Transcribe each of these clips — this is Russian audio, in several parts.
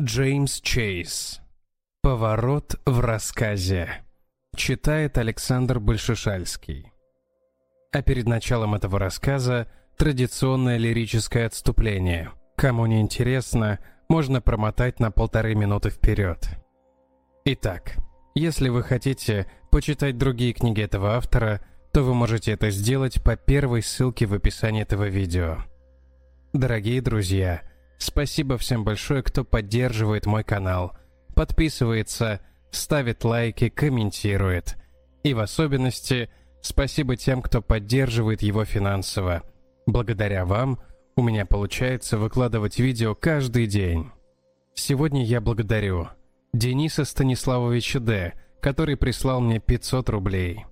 Джеймс Чейз. Поворот в рассказе. Читает Александр Большешальский. А перед началом этого рассказа традиционное лирическое отступление. Кому не интересно, можно промотать на полторы минуты вперед. Итак, если вы хотите почитать другие книги этого автора, то вы можете это сделать по первой ссылке в описании этого видео. Дорогие друзья, спасибо всем большое, кто поддерживает мой канал, подписывается, ставит лайки, комментирует. И в особенности спасибо тем, кто поддерживает его финансово. Благодаря вам у меня получается выкладывать видео каждый день. Сегодня я благодарю Дениса Станиславовича Д., который прислал мне 500 рублей.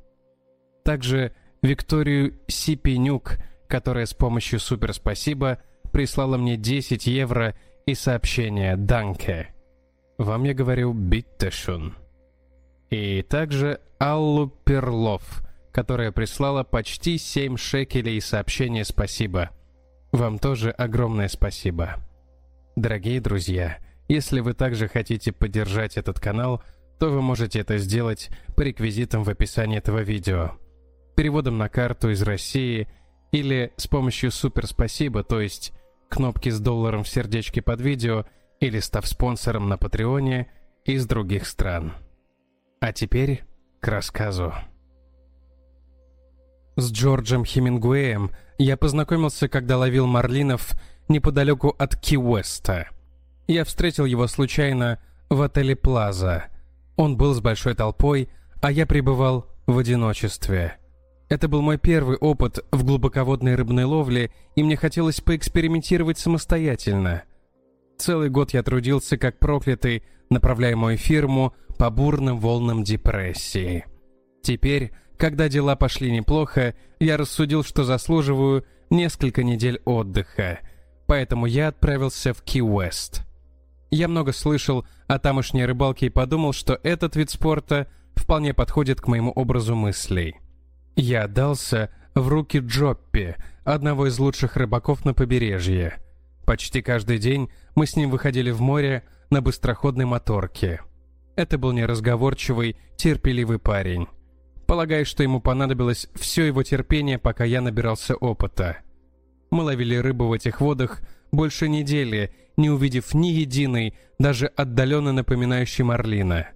Также Викторию Сипенюк, которая с помощью суперспасибо прислала мне 10 евро и сообщение «Данке». Вам я говорю «Биттешун». И также Аллу Перлов, которая прислала почти 7 шекелей и сообщение «Спасибо». Вам тоже огромное спасибо. Дорогие друзья, если вы также хотите поддержать этот канал, то вы можете это сделать по реквизитам в описании этого видео. Переводом на карту из России или с помощью «Супер спасибо», то есть кнопки с долларом в сердечке под видео или став спонсором на Патреоне из других стран. А теперь к рассказу. С Джорджем Хемингуэем я познакомился, когда ловил марлинов неподалеку от Ки-Уэста. Я встретил его случайно в отеле «Плаза». Он был с большой толпой, а я пребывал в одиночестве. Это был мой первый опыт в глубоководной рыбной ловле, и мне хотелось поэкспериментировать самостоятельно. Целый год я трудился как проклятый, направляя мою фирму по бурным волнам депрессии. Теперь, когда дела пошли неплохо, я рассудил, что заслуживаю несколько недель отдыха, поэтому я отправился в Ки-Уэст. Я много слышал о тамошней рыбалке и подумал, что этот вид спорта вполне подходит к моему образу мыслей. Я отдался в руки Джоппи, одного из лучших рыбаков на побережье. Почти каждый день мы с ним выходили в море на быстроходной моторке. Это был неразговорчивый, терпеливый парень. Полагаю, что ему понадобилось все его терпение, пока я набирался опыта. Мы ловили рыбу в этих водах больше недели, не увидев ни единой, даже отдаленно напоминающей марлина.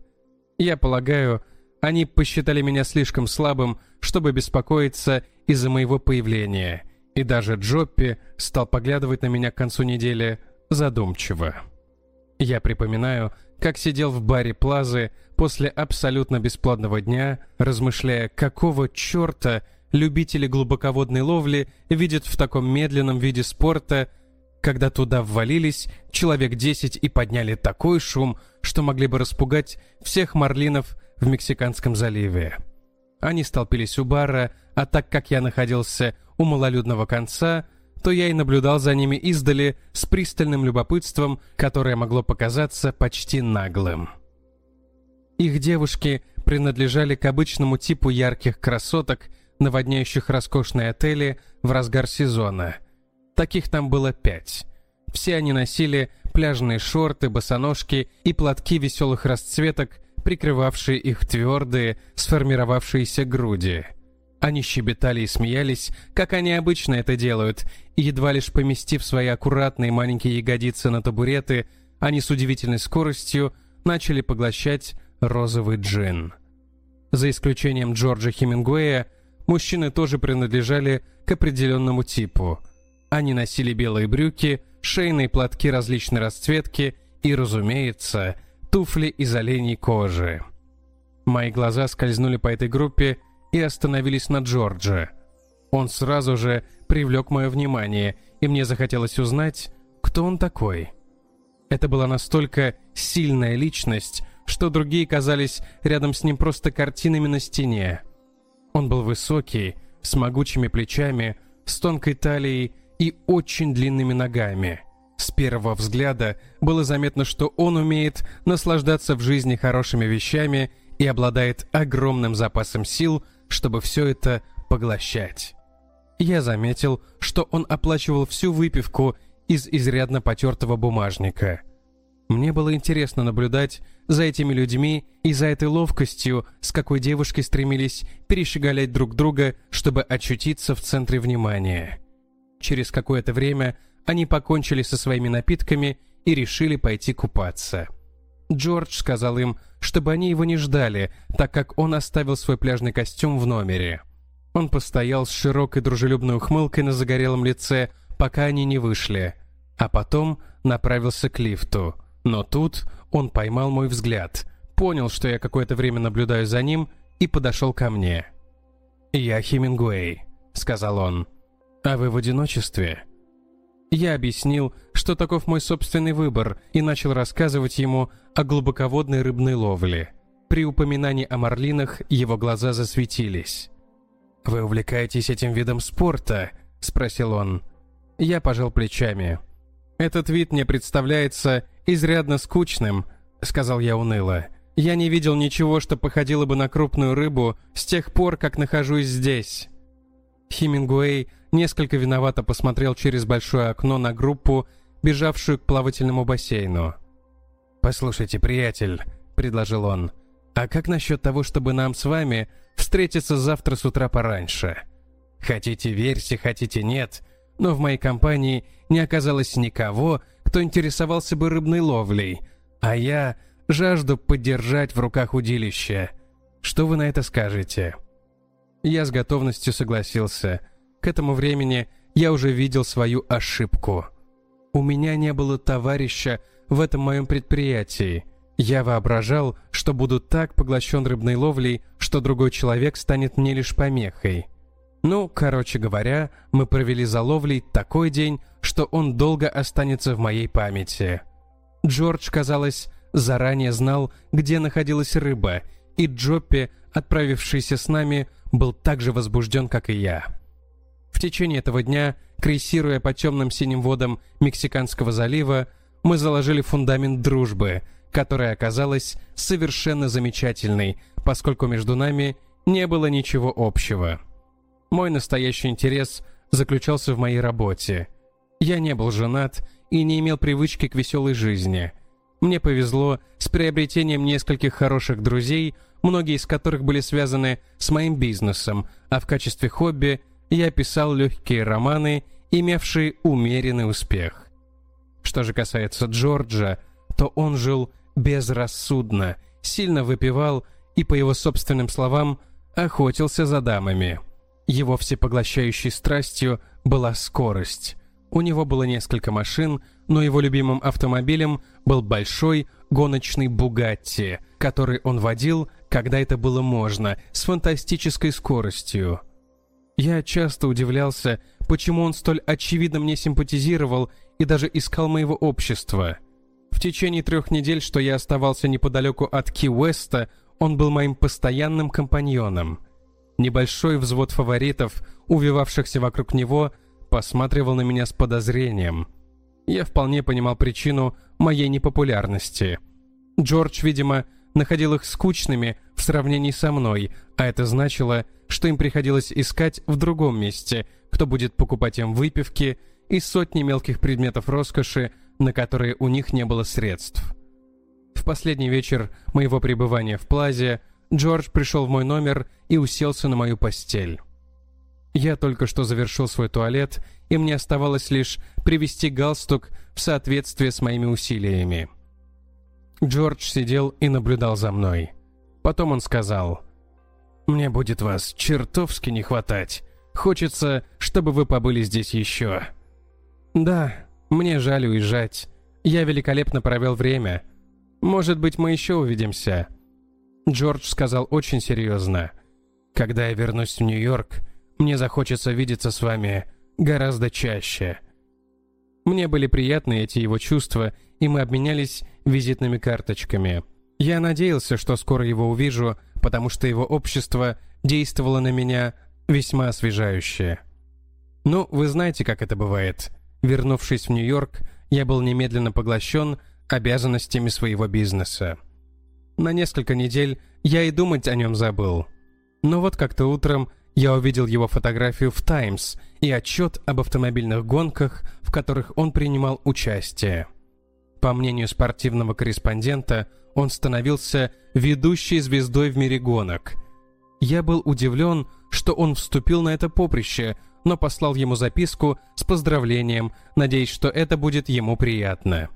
Я полагаю, они посчитали меня слишком слабым, чтобы беспокоиться из-за моего появления, и даже Джоппи стал поглядывать на меня к концу недели задумчиво. Я припоминаю, как сидел в баре Плазы после абсолютно бесплатного дня, размышляя, какого черта любители глубоководной ловли видят в таком медленном виде спорта, когда туда ввалились человек десять и подняли такой шум, что могли бы распугать всех марлинов в Мексиканском заливе. Они столпились у бара, а так как я находился у малолюдного конца, то я и наблюдал за ними издали с пристальным любопытством, которое могло показаться почти наглым. Их девушки принадлежали к обычному типу ярких красоток, наводняющих роскошные отели в разгар сезона. Таких там было пять. Все они носили пляжные шорты, босоножки и платки веселых расцветок, прикрывавшие их твердые, сформировавшиеся груди. Они щебетали и смеялись, как они обычно это делают, и едва лишь поместив свои аккуратные маленькие ягодицы на табуреты, они с удивительной скоростью начали поглощать розовый джин. За исключением Джорджа Хемингуэя, мужчины тоже принадлежали к определенному типу. Они носили белые брюки, шейные платки различной расцветки и, разумеется, туфли из оленей кожи. Мои глаза скользнули по этой группе и остановились на Джордже. Он сразу же привлек мое внимание, и мне захотелось узнать, кто он такой. Это была настолько сильная личность, что другие казались рядом с ним просто картинами на стене. Он был высокий, с могучими плечами, с тонкой талией и очень длинными ногами. С первого взгляда было заметно, что он умеет наслаждаться в жизни хорошими вещами и обладает огромным запасом сил, чтобы все это поглощать. Я заметил, что он оплачивал всю выпивку из изрядно потертого бумажника. Мне было интересно наблюдать за этими людьми и за этой ловкостью, с какой девушки стремились перешеголять друг друга, чтобы очутиться в центре внимания. Через какое-то время они покончили со своими напитками и решили пойти купаться. Джордж сказал им, чтобы они его не ждали, так как он оставил свой пляжный костюм в номере. Он постоял с широкой дружелюбной ухмылкой на загорелом лице, пока они не вышли, а потом направился к лифту. Но тут он поймал мой взгляд, понял, что я какое-то время наблюдаю за ним, и подошел ко мне. «Я Хемингуэй», — сказал он. «А вы в одиночестве?» Я объяснил, что таков мой собственный выбор, и начал рассказывать ему о глубоководной рыбной ловле. При упоминании о марлинах его глаза засветились. «Вы увлекаетесь этим видом спорта?» — спросил он. Я пожал плечами. «Этот вид мне представляется изрядно скучным», — сказал я уныло. «Я не видел ничего, что походило бы на крупную рыбу с тех пор, как нахожусь здесь». Хемингуэй несколько виновато посмотрел через большое окно на группу, бежавшую к плавательному бассейну. «Послушайте, приятель», — предложил он, — «а как насчет того, чтобы нам с вами встретиться завтра с утра пораньше? Хотите верьте, хотите нет, но в моей компании не оказалось никого, кто интересовался бы рыбной ловлей, а я жажду поддержать в руках удилище. Что вы на это скажете?» Я с готовностью согласился. К этому времени я уже видел свою ошибку. У меня не было товарища в этом моем предприятии. Я воображал, что буду так поглощен рыбной ловлей, что другой человек станет мне лишь помехой. Ну, короче говоря, мы провели за ловлей такой день, что он долго останется в моей памяти. Джордж, казалось, заранее знал, где находилась рыба, и Джоппи, отправившийся с нами, был так же возбужден, как и я. В течение этого дня, крейсируя по темным синим водам Мексиканского залива, мы заложили фундамент дружбы, которая оказалась совершенно замечательной, поскольку между нами не было ничего общего. Мой настоящий интерес заключался в моей работе. Я не был женат и не имел привычки к веселой жизни. Мне повезло с приобретением нескольких хороших друзей, многие из которых были связаны с моим бизнесом, а в качестве хобби я писал легкие романы, имевшие умеренный успех. Что же касается Джорджа, то он жил безрассудно, сильно выпивал и, по его собственным словам, охотился за дамами. Его всепоглощающей страстью была скорость. У него было несколько машин, но его любимым автомобилем был большой гоночный «Бугатти», который он водил, когда это было можно, с фантастической скоростью. Я часто удивлялся, почему он столь очевидно мне симпатизировал и даже искал моего общества. В течение трех недель, что я оставался неподалеку от Ки-Уэста, он был моим постоянным компаньоном. Небольшой взвод фаворитов, увивавшихся вокруг него, посматривал на меня с подозрением. Я вполне понимал причину моей непопулярности. Джордж, видимо, находил их скучными в сравнении со мной, а это значило, что им приходилось искать в другом месте, кто будет покупать им выпивки и сотни мелких предметов роскоши, на которые у них не было средств. В последний вечер моего пребывания в Плазе Джордж пришел в мой номер и уселся на мою постель. Я только что завершил свой туалет, и мне оставалось лишь привести галстук в соответствие с моими усилиями. Джордж сидел и наблюдал за мной. Потом он сказал, «Мне будет вас чертовски не хватать. Хочется, чтобы вы побыли здесь еще». «Да, мне жаль уезжать. Я великолепно провел время. Может быть, мы еще увидимся». Джордж сказал очень серьезно, «Когда я вернусь в Нью-Йорк, мне захочется видеться с вами гораздо чаще». Мне были приятны эти его чувства, и мы обменялись визитными карточками. Я надеялся, что скоро его увижу, потому что его общество действовало на меня весьма освежающе. Ну, вы знаете, как это бывает. Вернувшись в Нью-Йорк, я был немедленно поглощен обязанностями своего бизнеса. На несколько недель я и думать о нем забыл. Но вот как-то утром я увидел его фотографию в «Таймс» и отчет об автомобильных гонках, в которых он принимал участие. По мнению спортивного корреспондента, он становился ведущей звездой в мире гонок. Я был удивлен, что он вступил на это поприще, но послал ему записку с поздравлением, надеясь, что это будет ему приятно.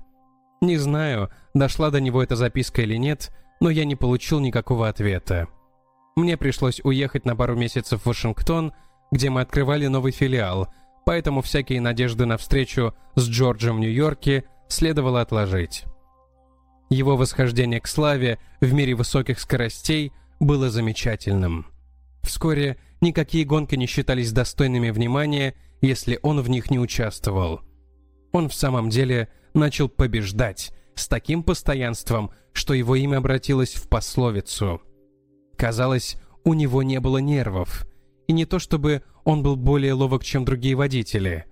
Не знаю, дошла до него эта записка или нет, но я не получил никакого ответа. Мне пришлось уехать на пару месяцев в Вашингтон, где мы открывали новый филиал, поэтому всякие надежды на встречу с Джорджем в Нью-Йорке следовало отложить. Его восхождение к славе в мире высоких скоростей было замечательным. Вскоре никакие гонки не считались достойными внимания, если он в них не участвовал. Он в самом деле начал побеждать с таким постоянством, что его имя обратилось в пословицу. Казалось, у него не было нервов. И не то чтобы он был более ловок, чем другие водители.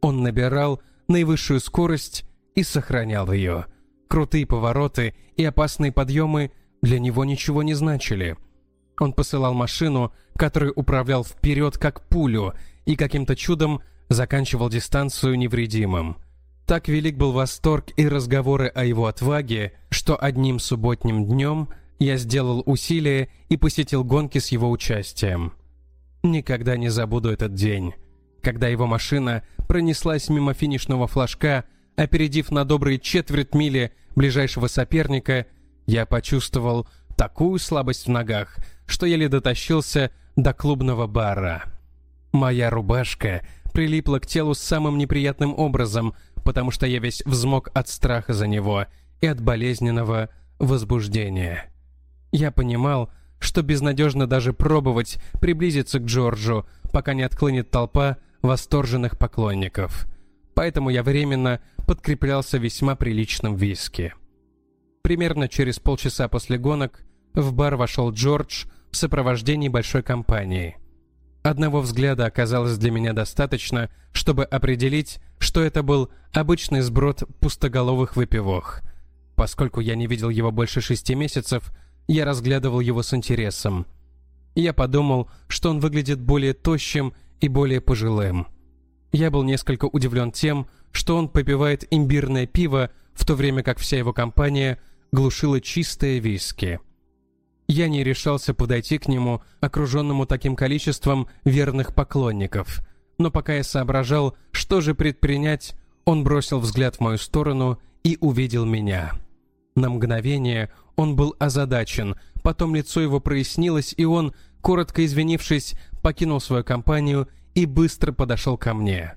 Он набирал наивысшую скорость и сохранял ее. Крутые повороты и опасные подъемы для него ничего не значили. Он посылал машину, которую управлял вперед как пулю, и каким-то чудом заканчивал дистанцию невредимым. Так велик был восторг и разговоры о его отваге, что одним субботним днем я сделал усилие и посетил гонки с его участием. Никогда не забуду этот день, когда его машина пронеслась мимо финишного флажка, опередив на добрые четверть мили ближайшего соперника, я почувствовал такую слабость в ногах, что еле дотащился до клубного бара. Моя рубашка прилипла к телу самым неприятным образом, потому что я весь взмок от страха за него и от болезненного возбуждения. Я понимал, что безнадежно даже пробовать приблизиться к Джорджу, пока не отклонит толпа восторженных поклонников. Поэтому я временно подкреплялся весьма приличным виски. Примерно через полчаса после гонок в бар вошел Джордж в сопровождении большой компании. Одного взгляда оказалось для меня достаточно, чтобы определить, что это был обычный сброд пустоголовых выпивок. Поскольку я не видел его больше шести месяцев, я разглядывал его с интересом. Я подумал, что он выглядит более тощим и более пожилым. Я был несколько удивлен тем, что он попивает имбирное пиво, в то время как вся его компания глушила чистое виски. Я не решался подойти к нему, окруженному таким количеством верных поклонников. Но пока я соображал, что же предпринять, он бросил взгляд в мою сторону и увидел меня. На мгновение он был озадачен, потом лицо его прояснилось, и он, коротко извинившись, покинул свою компанию и быстро подошел ко мне.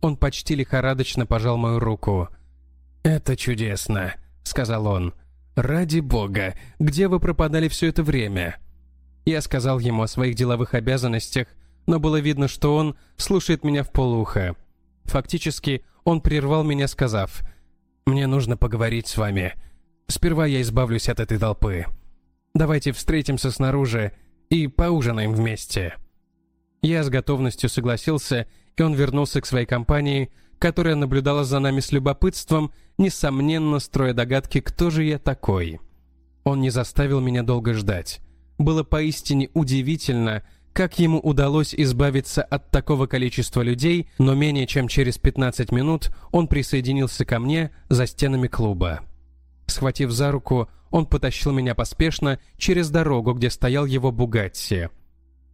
Он почти лихорадочно пожал мою руку. «Это чудесно», — сказал он. «Ради бога, где вы пропадали все это время?» Я сказал ему о своих деловых обязанностях, но было видно, что он слушает меня в полухо. Фактически, он прервал меня, сказав, «Мне нужно поговорить с вами. Сперва я избавлюсь от этой толпы. Давайте встретимся снаружи и поужинаем вместе». Я с готовностью согласился, и он вернулся к своей компании, которая наблюдала за нами с любопытством, несомненно строя догадки, кто же я такой. Он не заставил меня долго ждать. Было поистине удивительно, как ему удалось избавиться от такого количества людей, но менее чем через 15 минут он присоединился ко мне за стенами клуба. Схватив за руку, он потащил меня поспешно через дорогу, где стоял его «Бугатти».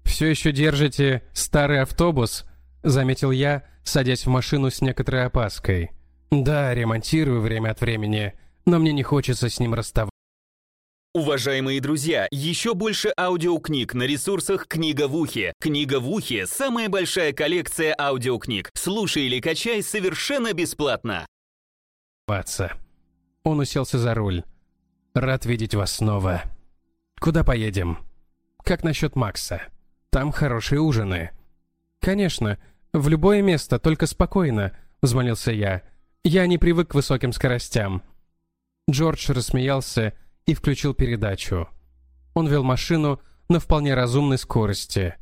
«Все еще держите старый автобус?» — заметил я, садясь в машину с некоторой опаской. «Да, ремонтирую время от времени, но мне не хочется с ним расставаться». Уважаемые друзья, еще больше аудиокниг на ресурсах «Книга в ухе». «Книга в ухе» — самая большая коллекция аудиокниг. Слушай или качай совершенно бесплатно. Он уселся за руль. «Рад видеть вас снова. Куда поедем? Как насчет Макса? Там хорошие ужины». «Конечно. В любое место, только спокойно», — взмолился я. «Я не привык к высоким скоростям». Джордж рассмеялся и включил передачу. Он вел машину на вполне разумной скорости.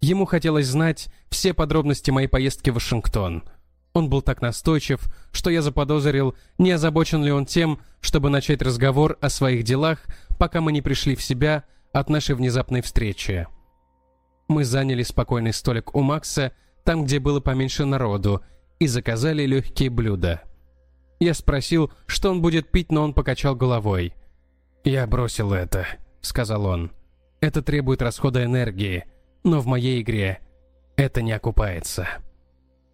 Ему хотелось знать все подробности моей поездки в Вашингтон. Он был так настойчив, что я заподозрил, не озабочен ли он тем, чтобы начать разговор о своих делах, пока мы не пришли в себя от нашей внезапной встречи. Мы заняли спокойный столик у Макса, там, где было поменьше народу, и заказали легкие блюда. Я спросил, что он будет пить, но он покачал головой. «Я бросил это», — сказал он. «Это требует расхода энергии, но в моей игре это не окупается».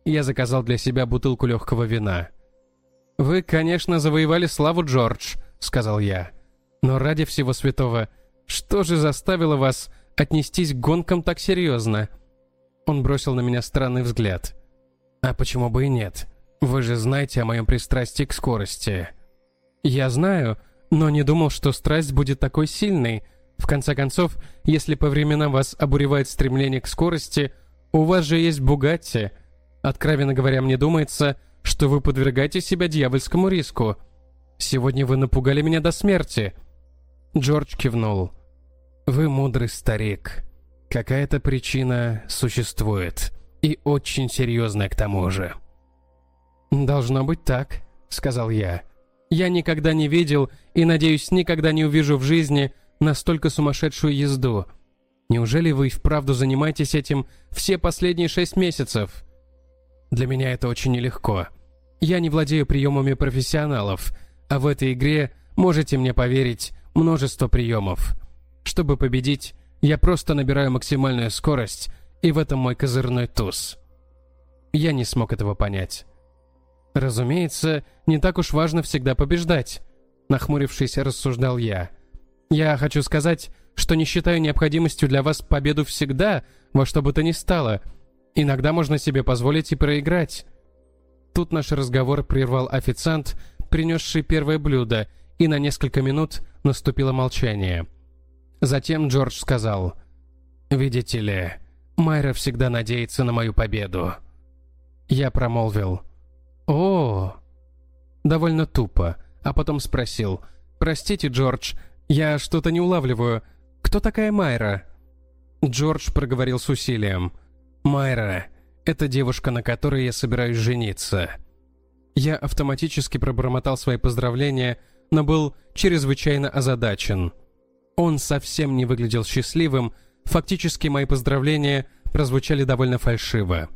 Я заказал для себя бутылку легкого вина. «Вы, конечно, завоевали славу, Джордж», — сказал я. «Но ради всего святого, что же заставило вас отнестись к гонкам так серьезно?» Он бросил на меня странный взгляд. «А почему бы и нет? Вы же знаете о моем пристрастии к скорости». «Я знаю, но не думал, что страсть будет такой сильной. В конце концов, если по временам вас обуревает стремление к скорости, у вас же есть Бугатти. Откровенно говоря, мне думается, что вы подвергаете себя дьявольскому риску. Сегодня вы напугали меня до смерти». Джордж кивнул. «Вы мудрый старик. Какая-то причина существует. И очень серьезная к тому же». «Должно быть так», — сказал я. «Я никогда не видел и, надеюсь, никогда не увижу в жизни настолько сумасшедшую езду. Неужели вы вправду занимаетесь этим все последние шесть месяцев?» «Для меня это очень нелегко. Я не владею приемами профессионалов, а в этой игре, можете мне поверить, множество приемов. Чтобы победить, я просто набираю максимальную скорость, и в этом мой козырной туз». Я не смог этого понять. Разумеется, не так уж важно всегда побеждать. Нахмурившись, рассуждал я. Я хочу сказать, что не считаю необходимостью для вас победу всегда, во что бы то ни стало. Иногда можно себе позволить и проиграть. Тут наш разговор прервал официант, принесший первое блюдо, и на несколько минут наступило молчание. Затем Джордж сказал, «Видите ли, Майра всегда надеется на мою победу». Я промолвил, «О!» Довольно тупо, а потом спросил, «Простите, Джордж, я что-то не улавливаю. Кто такая Майра?» Джордж проговорил с усилием, «Майра, это девушка, на которой я собираюсь жениться». Я автоматически пробормотал свои поздравления, но был чрезвычайно озадачен. Он совсем не выглядел счастливым, фактически мои поздравления прозвучали довольно фальшиво.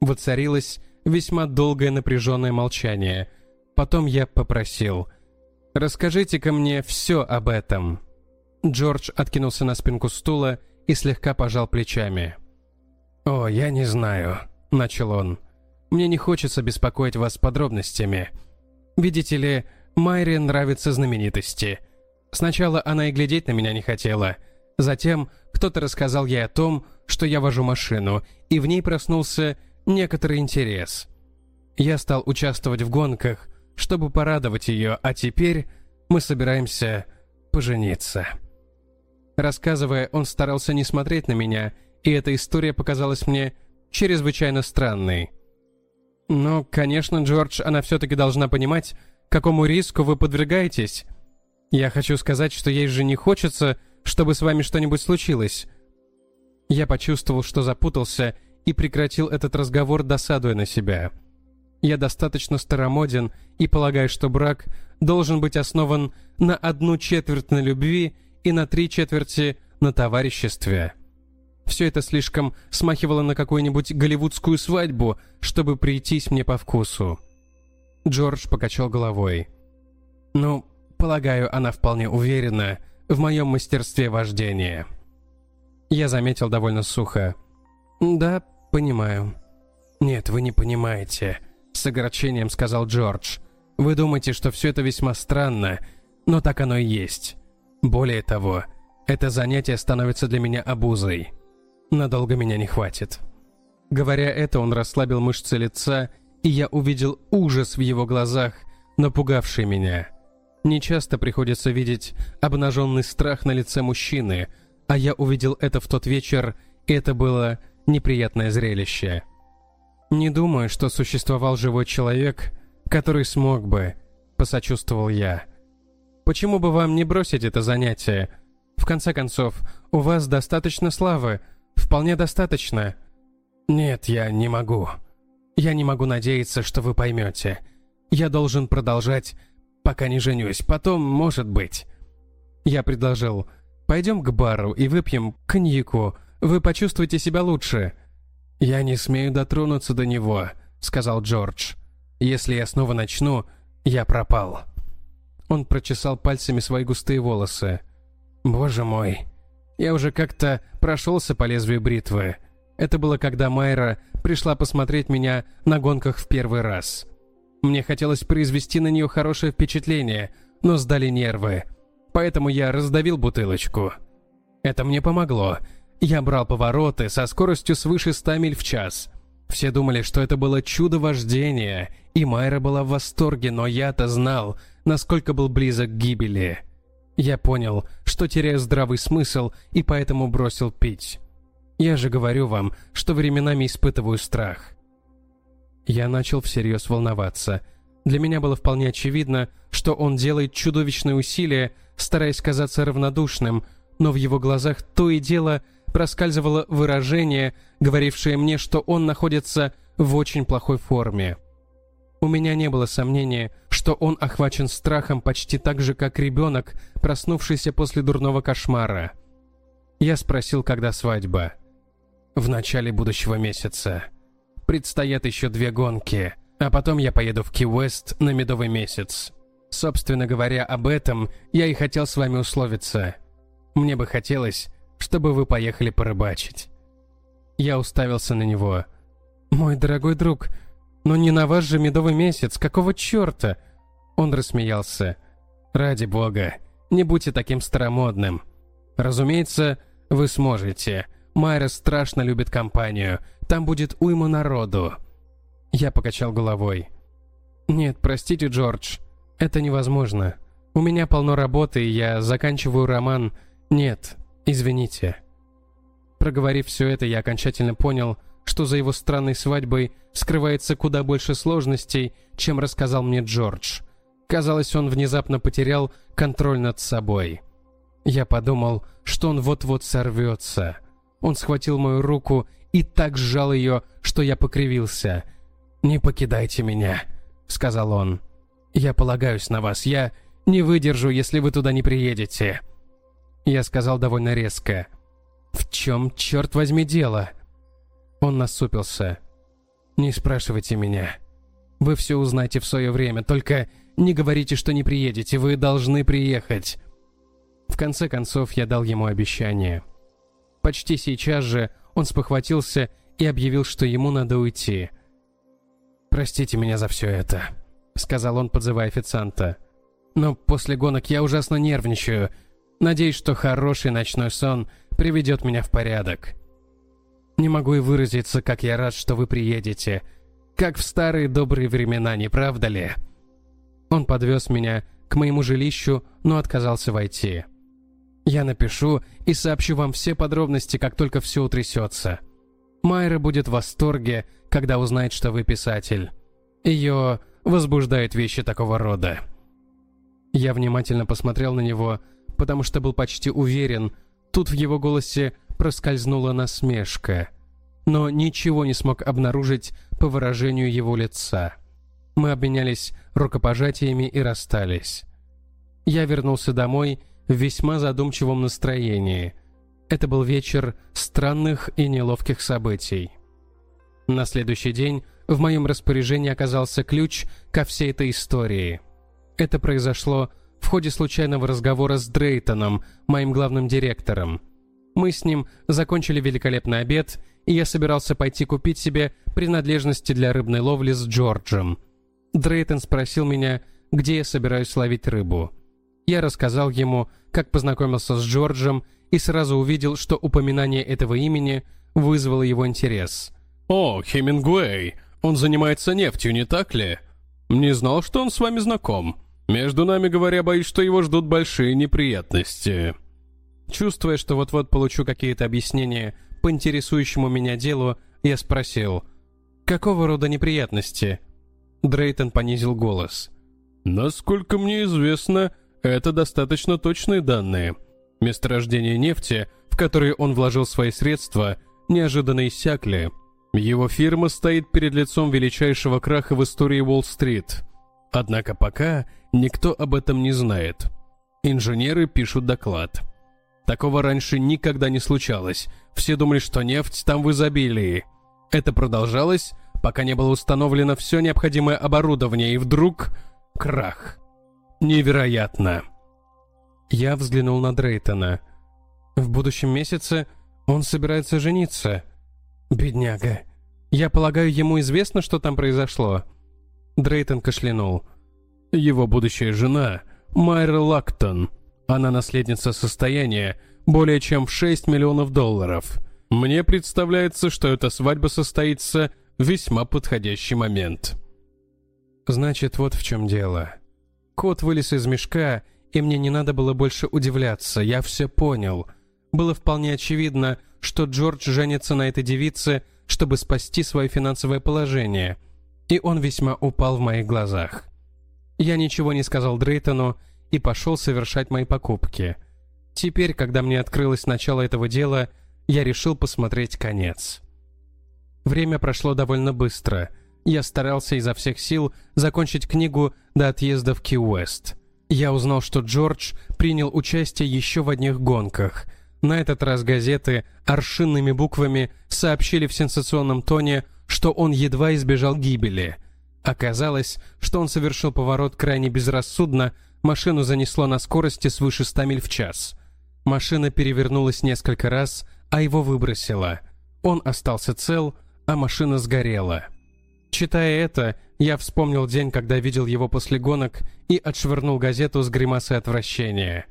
Воцарилось весьма долгое напряженное молчание. Потом я попросил «Расскажите-ка мне все об этом». Джордж откинулся на спинку стула и слегка пожал плечами. «О, я не знаю», — начал он. «Мне не хочется беспокоить вас подробностями. Видите ли, Майре нравятся знаменитости. Сначала она и глядеть на меня не хотела. Затем кто-то рассказал ей о том, что я вожу машину, и в ней проснулся некоторый интерес. Я стал участвовать в гонках, чтобы порадовать ее, а теперь мы собираемся пожениться. Рассказывая, он старался не смотреть на меня, и эта история показалась мне чрезвычайно странной. Но, конечно, Джордж, она все-таки должна понимать, какому риску вы подвергаетесь. Я хочу сказать, что ей же не хочется, чтобы с вами что-нибудь случилось. Я почувствовал, что запутался, и прекратил этот разговор, досадуя на себя. Я достаточно старомоден и полагаю, что брак должен быть основан на одну четверть на любви и на три четверти на товариществе. Все это слишком смахивало на какую-нибудь голливудскую свадьбу, чтобы прийтись мне по вкусу. Джордж покачал головой. «Ну, полагаю, она вполне уверена в моем мастерстве вождения». Я заметил довольно сухо. «Да, «Понимаю». «Нет, вы не понимаете», — с огорчением сказал Джордж. «Вы думаете, что все это весьма странно, но так оно и есть. Более того, это занятие становится для меня обузой. Надолго меня не хватит». Говоря это, он расслабил мышцы лица, и я увидел ужас в его глазах, напугавший меня. Нечасто приходится видеть обнаженный страх на лице мужчины, а я увидел это в тот вечер, и это было неприятное зрелище. «Не думаю, что существовал живой человек, который смог бы», — посочувствовал я. «Почему бы вам не бросить это занятие? В конце концов, у вас достаточно славы, вполне достаточно». «Нет, я не могу. Я не могу надеяться, что вы поймете. Я должен продолжать, пока не женюсь, потом, может быть». Я предложил, «Пойдем к бару и выпьем коньяку», вы почувствуете себя лучше». «Я не смею дотронуться до него», — сказал Джордж. «Если я снова начну, Я пропал. Он прочесал пальцами свои густые волосы. Боже мой. Я уже как-то прошелся по лезвию бритвы. Это было, когда Майра пришла посмотреть меня на гонках в первый раз. Мне хотелось произвести на нее хорошее впечатление, но сдали нервы. Поэтому я раздавил бутылочку. Это мне помогло. Я брал повороты со скоростью свыше 100 миль в час. Все думали, что это было чудо вождения, и Майра была в восторге, но я-то знал, насколько был близок к гибели. Я понял, что теряю здравый смысл, и поэтому бросил пить. Я же говорю вам, что временами испытываю страх. Я начал всерьез волноваться. Для меня было вполне очевидно, что он делает чудовищные усилия, стараясь казаться равнодушным, но в его глазах то и дело проскальзывало выражение, говорившее мне, что он находится в очень плохой форме. У меня не было сомнения, что он охвачен страхом почти так же, как ребенок, проснувшийся после дурного кошмара. Я спросил, когда свадьба в начале будущего месяца. Предстоят еще две гонки, а потом я поеду в Ки-Уэст на медовый месяц. Собственно говоря, об этом я и хотел с вами условиться. Мне бы хотелось, чтобы вы поехали порыбачить. Я уставился на него. «Мой дорогой друг, но не на ваш же медовый месяц, какого черта?» Он рассмеялся. «Ради бога, не будьте таким старомодным. Разумеется, вы сможете. Майра страшно любит компанию. Там будет уйма народу». Я покачал головой. «Нет, простите, Джордж, это невозможно. У меня полно работы, и я заканчиваю роман. Нет, извините». Проговорив все это, я окончательно понял, что за его странной свадьбой скрывается куда больше сложностей, чем рассказал мне Джордж. Казалось, он внезапно потерял контроль над собой. Я подумал, что он вот-вот сорвется. Он схватил мою руку и так сжал ее, что я покривился. «Не покидайте меня», — сказал он. «Я полагаюсь на вас. Я не выдержу, если вы туда не приедете». Я сказал довольно резко. «В чем, черт возьми, дело?» Он насупился. «Не спрашивайте меня. Вы все узнаете в свое время, только не говорите, что не приедете. Вы должны приехать». В конце концов, я дал ему обещание. Почти сейчас же он спохватился и объявил, что ему надо уйти. «Простите меня за все это», — сказал он, подзывая официанта. «Но после гонок я ужасно нервничаю. Надеюсь, что хороший ночной сон приведет меня в порядок. Не могу и выразиться, как я рад, что вы приедете. Как в старые добрые времена, не правда ли?» Он подвез меня к моему жилищу, но отказался войти. Я напишу и сообщу вам все подробности, как только все утрясется. Майра будет в восторге, когда узнает, что вы писатель. Ее возбуждают вещи такого рода. Я внимательно посмотрел на него, потому что был почти уверен, тут в его голосе проскользнула насмешка. Но ничего не смог обнаружить по выражению его лица. Мы обменялись рукопожатиями и расстались. Я вернулся домой в весьма задумчивом настроении. Это был вечер странных и неловких событий. На следующий день в моем распоряжении оказался ключ ко всей этой истории. Это произошло в ходе случайного разговора с Дрейтоном, моим главным директором. Мы с ним закончили великолепный обед, и я собирался пойти купить себе принадлежности для рыбной ловли с Джорджем. Дрейтон спросил меня, где я собираюсь ловить рыбу. Я рассказал ему, как познакомился с Джорджем, и сразу увидел, что упоминание этого имени вызвало его интерес. «О, Хемингуэй! Он занимается нефтью, не так ли? Не знал, что он с вами знаком. Между нами говоря, боюсь, что его ждут большие неприятности». Чувствуя, что вот-вот получу какие-то объяснения по интересующему меня делу, я спросил, «Какого рода неприятности?» Дрейтон понизил голос. «Насколько мне известно, это достаточно точные данные. Месторождение нефти, в которые он вложил свои средства, неожиданно иссякли. Его фирма стоит перед лицом величайшего краха в истории Уолл-стрит. Однако пока никто об этом не знает. Инженеры пишут доклад. Такого раньше никогда не случалось. Все думали, что нефть там в изобилии. Это продолжалось, пока не было установлено все необходимое оборудование, и вдруг Крах. Невероятно. Я взглянул на Дрейтона. В будущем месяце он собирается жениться. Бедняга. Я полагаю, ему известно, что там произошло. Дрейтон кашлянул. Его будущая жена Майра Лактон. Она наследница состояния более чем в 6 миллионов долларов. Мне представляется, что эта свадьба состоится в весьма подходящий момент. Значит, вот в чем дело. Кот вылез из мешка, и мне не надо было больше удивляться, я все понял. Было вполне очевидно, что Джордж женится на этой девице, чтобы спасти свое финансовое положение. И он весьма упал в моих глазах. Я ничего не сказал Дрейтону и пошел совершать мои покупки – Теперь, когда мне открылось начало этого дела, я решил посмотреть конец. Время прошло довольно быстро. Я старался изо всех сил закончить книгу до отъезда в Ки-Уэст. Я узнал, что Джордж принял участие еще в одних гонках. На этот раз газеты аршинными буквами сообщили в сенсационном тоне, что он едва избежал гибели. Оказалось, что он совершил поворот крайне безрассудно, машину занесло на скорости свыше 100 миль в час. Машина перевернулась несколько раз, а его выбросило. Он остался цел, а машина сгорела. Читая это, я вспомнил день, когда видел его после гонок и отшвырнул газету с гримасой отвращения.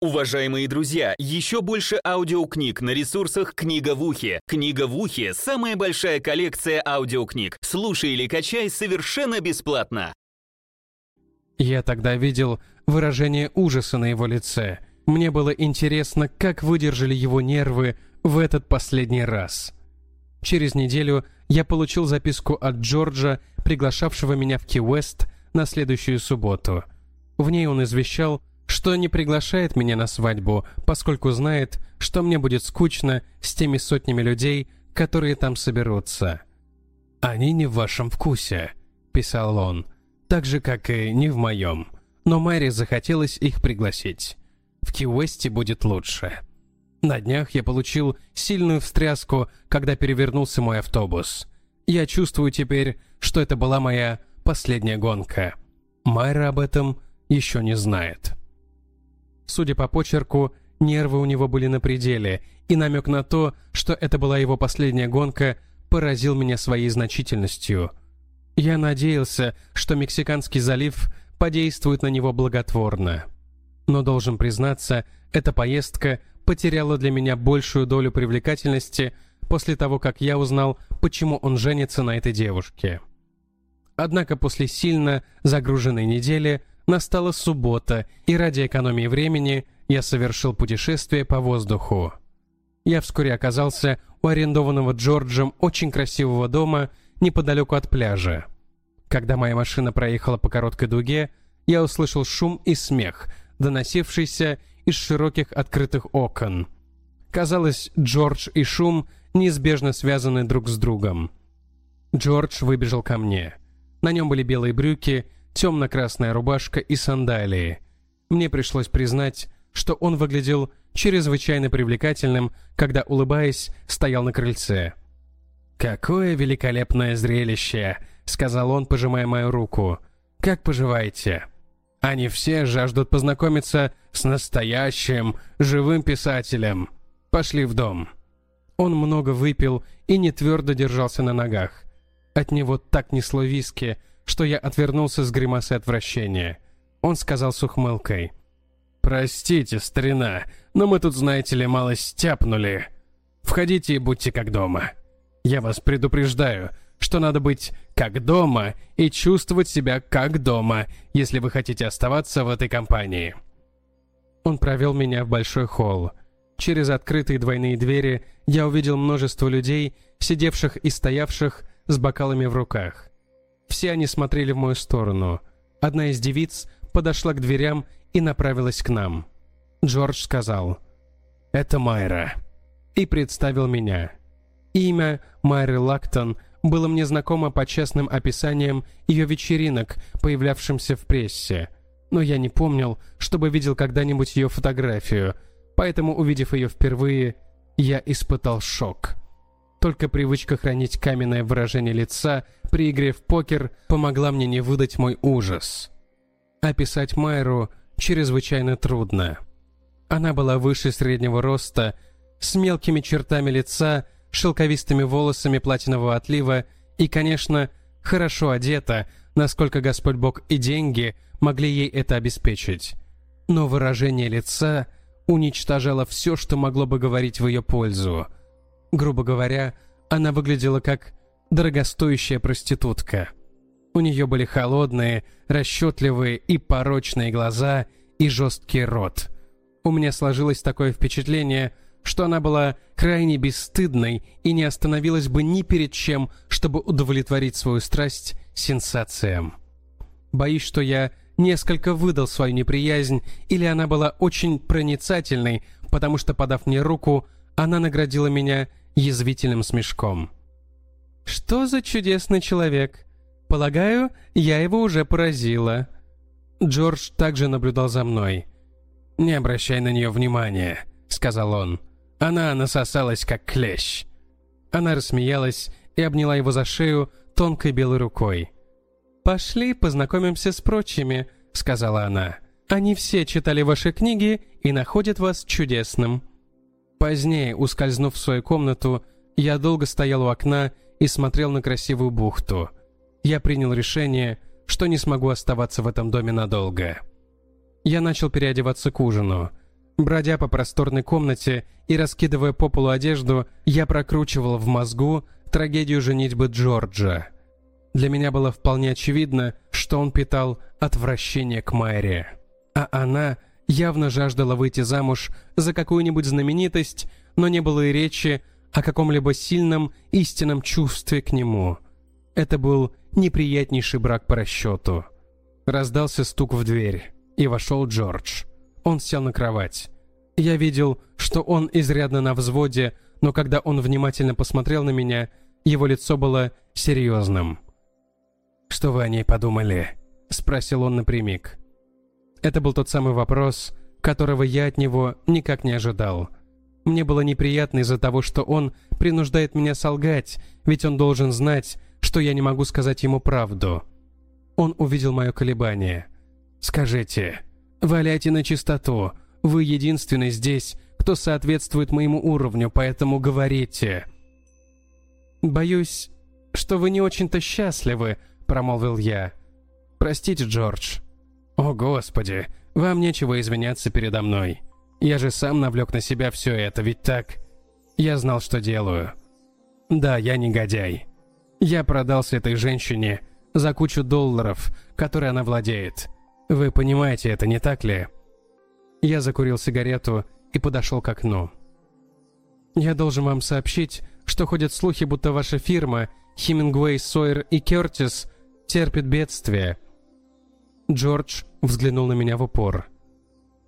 Уважаемые друзья, еще больше аудиокниг на ресурсах «Книга в ухе». «Книга в ухе» — самая большая коллекция аудиокниг. Слушай или качай совершенно бесплатно. Я тогда видел выражение ужаса на его лице — мне было интересно, как выдержали его нервы в этот последний раз. Через неделю я получил записку от Джорджа, приглашавшего меня в Ки-Уэст на следующую субботу. В ней он извещал, что не приглашает меня на свадьбу, поскольку знает, что мне будет скучно с теми сотнями людей, которые там соберутся. «Они не в вашем вкусе», — писал он, — «так же, как и не в моем». Но Мэри захотелось их пригласить в Ки-Уэсте будет лучше. На днях я получил сильную встряску, когда перевернулся мой автобус. Я чувствую теперь, что это была моя последняя гонка. Майра об этом еще не знает. Судя по почерку, нервы у него были на пределе, и намек на то, что это была его последняя гонка, поразил меня своей значительностью. Я надеялся, что Мексиканский залив подействует на него благотворно но должен признаться, эта поездка потеряла для меня большую долю привлекательности после того, как я узнал, почему он женится на этой девушке. Однако после сильно загруженной недели настала суббота, и ради экономии времени я совершил путешествие по воздуху. Я вскоре оказался у арендованного Джорджем очень красивого дома неподалеку от пляжа. Когда моя машина проехала по короткой дуге, я услышал шум и смех, доносившийся из широких открытых окон. Казалось, Джордж и шум неизбежно связаны друг с другом. Джордж выбежал ко мне. На нем были белые брюки, темно-красная рубашка и сандалии. Мне пришлось признать, что он выглядел чрезвычайно привлекательным, когда, улыбаясь, стоял на крыльце. «Какое великолепное зрелище!» — сказал он, пожимая мою руку. «Как поживаете?» Они все жаждут познакомиться с настоящим, живым писателем. Пошли в дом. Он много выпил и не твердо держался на ногах. От него так несло виски, что я отвернулся с гримасой отвращения. Он сказал с ухмылкой. «Простите, старина, но мы тут, знаете ли, мало стяпнули. Входите и будьте как дома. Я вас предупреждаю, что надо быть как дома и чувствовать себя как дома, если вы хотите оставаться в этой компании. Он провел меня в большой холл. Через открытые двойные двери я увидел множество людей, сидевших и стоявших с бокалами в руках. Все они смотрели в мою сторону. Одна из девиц подошла к дверям и направилась к нам. Джордж сказал «Это Майра» и представил меня. Имя Майры Лактон – было мне знакомо по честным описаниям ее вечеринок, появлявшимся в прессе. Но я не помнил, чтобы видел когда-нибудь ее фотографию, поэтому, увидев ее впервые, я испытал шок. Только привычка хранить каменное выражение лица при игре в покер помогла мне не выдать мой ужас. Описать Майру чрезвычайно трудно. Она была выше среднего роста, с мелкими чертами лица, шелковистыми волосами платинового отлива и, конечно, хорошо одета, насколько Господь Бог и деньги могли ей это обеспечить. Но выражение лица уничтожало все, что могло бы говорить в ее пользу. Грубо говоря, она выглядела как дорогостоящая проститутка. У нее были холодные, расчетливые и порочные глаза и жесткий рот. У меня сложилось такое впечатление, что она была крайне бесстыдной и не остановилась бы ни перед чем, чтобы удовлетворить свою страсть сенсациям. Боюсь, что я несколько выдал свою неприязнь, или она была очень проницательной, потому что, подав мне руку, она наградила меня язвительным смешком. «Что за чудесный человек? Полагаю, я его уже поразила». Джордж также наблюдал за мной. «Не обращай на нее внимания», — сказал он. Она насосалась, как клещ. Она рассмеялась и обняла его за шею тонкой белой рукой. «Пошли познакомимся с прочими», — сказала она. «Они все читали ваши книги и находят вас чудесным». Позднее, ускользнув в свою комнату, я долго стоял у окна и смотрел на красивую бухту. Я принял решение, что не смогу оставаться в этом доме надолго. Я начал переодеваться к ужину. Бродя по просторной комнате и раскидывая по полу одежду, я прокручивал в мозгу трагедию женитьбы Джорджа. Для меня было вполне очевидно, что он питал отвращение к Майре. А она явно жаждала выйти замуж за какую-нибудь знаменитость, но не было и речи о каком-либо сильном истинном чувстве к нему. Это был неприятнейший брак по расчету. Раздался стук в дверь, и вошел Джордж. Он сел на кровать. Я видел, что он изрядно на взводе, но когда он внимательно посмотрел на меня, его лицо было серьезным. «Что вы о ней подумали?» — спросил он напрямик. Это был тот самый вопрос, которого я от него никак не ожидал. Мне было неприятно из-за того, что он принуждает меня солгать, ведь он должен знать, что я не могу сказать ему правду. Он увидел мое колебание. «Скажите, валяйте на чистоту. Вы единственный здесь, кто соответствует моему уровню, поэтому говорите». «Боюсь, что вы не очень-то счастливы», — промолвил я. «Простите, Джордж». «О, Господи, вам нечего извиняться передо мной. Я же сам навлек на себя все это, ведь так? Я знал, что делаю. Да, я негодяй. Я продался этой женщине за кучу долларов, которой она владеет. Вы понимаете это, не так ли?» Я закурил сигарету и подошел к окну. «Я должен вам сообщить, что ходят слухи, будто ваша фирма, Хемингуэй, Сойер и Кертис, терпит бедствие». Джордж взглянул на меня в упор.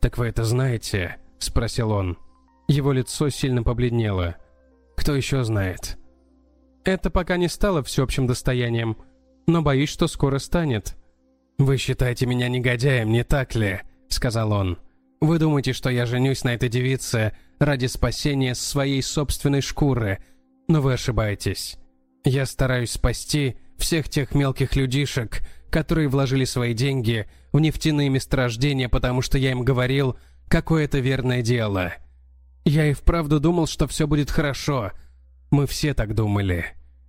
«Так вы это знаете?» — спросил он. Его лицо сильно побледнело. «Кто еще знает?» «Это пока не стало всеобщим достоянием, но боюсь, что скоро станет». «Вы считаете меня негодяем, не так ли?» — сказал он. «Вы думаете, что я женюсь на этой девице ради спасения своей собственной шкуры, но вы ошибаетесь. Я стараюсь спасти всех тех мелких людишек, которые вложили свои деньги в нефтяные месторождения, потому что я им говорил, какое это верное дело. Я и вправду думал, что все будет хорошо. Мы все так думали.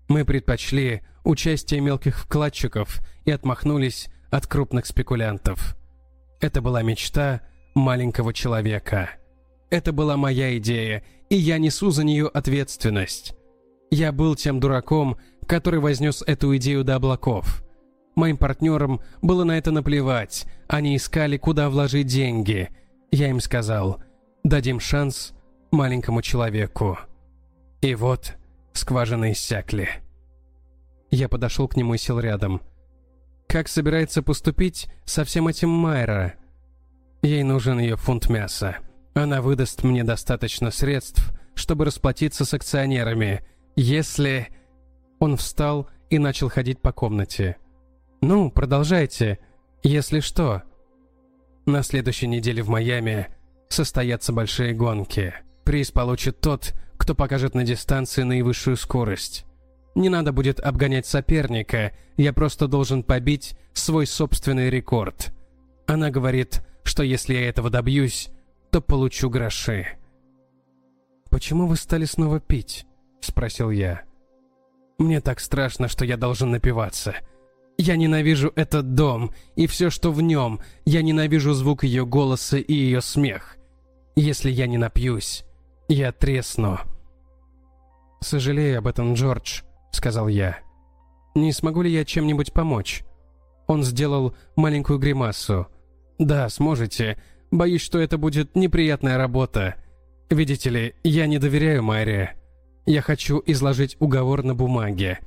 Мы предпочли участие мелких вкладчиков и отмахнулись от крупных спекулянтов. Это была мечта маленького человека. Это была моя идея, и я несу за нее ответственность. Я был тем дураком, который вознес эту идею до облаков. Моим партнерам было на это наплевать, они искали, куда вложить деньги. Я им сказал, дадим шанс маленькому человеку. И вот скважины иссякли. Я подошел к нему и сел рядом. Как собирается поступить со всем этим Майра? Ей нужен ее фунт мяса. Она выдаст мне достаточно средств, чтобы расплатиться с акционерами, если... Он встал и начал ходить по комнате. «Ну, продолжайте. Если что...» На следующей неделе в Майами состоятся большие гонки. Приз получит тот, кто покажет на дистанции наивысшую скорость. Не надо будет обгонять соперника, я просто должен побить свой собственный рекорд. Она говорит, что если я этого добьюсь, то получу гроши. «Почему вы стали снова пить?» — спросил я. «Мне так страшно, что я должен напиваться. Я ненавижу этот дом и все, что в нем. Я ненавижу звук ее голоса и ее смех. Если я не напьюсь, я тресну». «Сожалею об этом, Джордж», — сказал я. «Не смогу ли я чем-нибудь помочь?» Он сделал маленькую гримасу. «Да, сможете. Боюсь, что это будет неприятная работа. Видите ли, я не доверяю Майре. Я хочу изложить уговор на бумаге.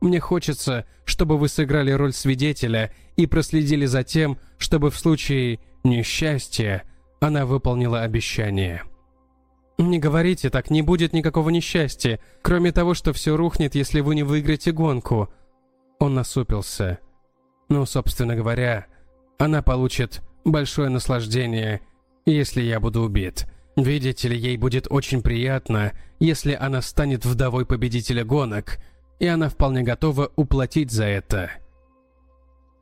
Мне хочется, чтобы вы сыграли роль свидетеля и проследили за тем, чтобы в случае несчастья она выполнила обещание». «Не говорите так, не будет никакого несчастья, кроме того, что все рухнет, если вы не выиграете гонку». Он насупился. «Ну, собственно говоря, она получит большое наслаждение, если я буду убит. Видите ли, ей будет очень приятно, если она станет вдовой победителя гонок, и она вполне готова уплатить за это».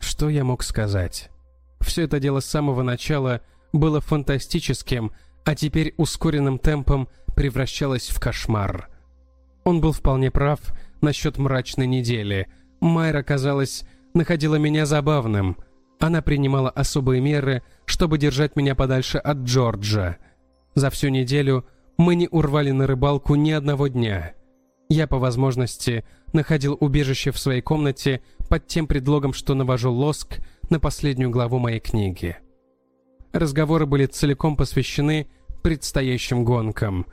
Что я мог сказать? Все это дело с самого начала было фантастическим – а теперь ускоренным темпом превращалась в кошмар. Он был вполне прав насчет мрачной недели. Майра, казалось, находила меня забавным. Она принимала особые меры, чтобы держать меня подальше от Джорджа. За всю неделю мы не урвали на рыбалку ни одного дня. Я, по возможности, находил убежище в своей комнате под тем предлогом, что навожу лоск на последнюю главу моей книги. Разговоры были целиком посвящены предстоящим гонкам.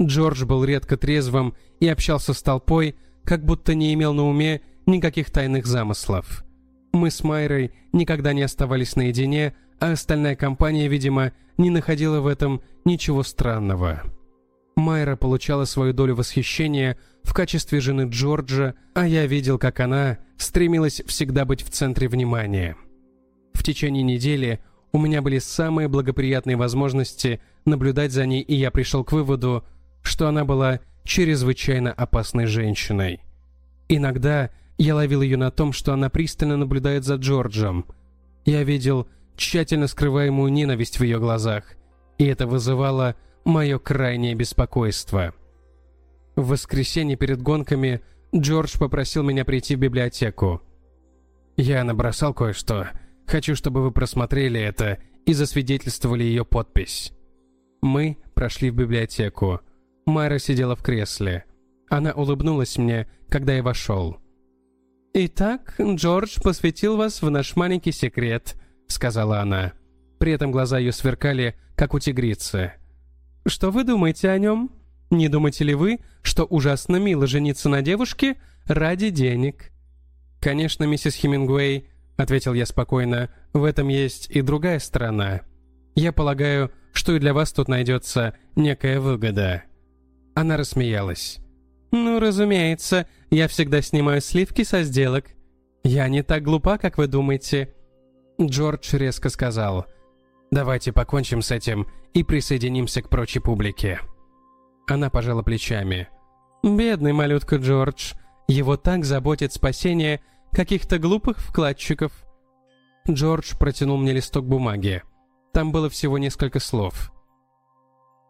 Джордж был редко трезвым и общался с толпой, как будто не имел на уме никаких тайных замыслов. Мы с Майрой никогда не оставались наедине, а остальная компания, видимо, не находила в этом ничего странного. Майра получала свою долю восхищения в качестве жены Джорджа, а я видел, как она стремилась всегда быть в центре внимания. В течение недели у меня были самые благоприятные возможности наблюдать за ней, и я пришел к выводу, что она была чрезвычайно опасной женщиной. Иногда я ловил ее на том, что она пристально наблюдает за Джорджем. Я видел тщательно скрываемую ненависть в ее глазах, и это вызывало мое крайнее беспокойство. В воскресенье перед гонками Джордж попросил меня прийти в библиотеку. Я набросал кое-что — Хочу, чтобы вы просмотрели это и засвидетельствовали ее подпись. Мы прошли в библиотеку. Майра сидела в кресле. Она улыбнулась мне, когда я вошел. «Итак, Джордж посвятил вас в наш маленький секрет», — сказала она. При этом глаза ее сверкали, как у тигрицы. «Что вы думаете о нем? Не думаете ли вы, что ужасно мило жениться на девушке ради денег?» Конечно, миссис Хемингуэй — ответил я спокойно, — «в этом есть и другая сторона. Я полагаю, что и для вас тут найдется некая выгода». Она рассмеялась. «Ну, разумеется, я всегда снимаю сливки со сделок. Я не так глупа, как вы думаете». Джордж резко сказал. «Давайте покончим с этим и присоединимся к прочей публике». Она пожала плечами. «Бедный малютка Джордж. Его так заботит спасение каких-то глупых вкладчиков». Джордж протянул мне листок бумаги. Там было всего несколько слов.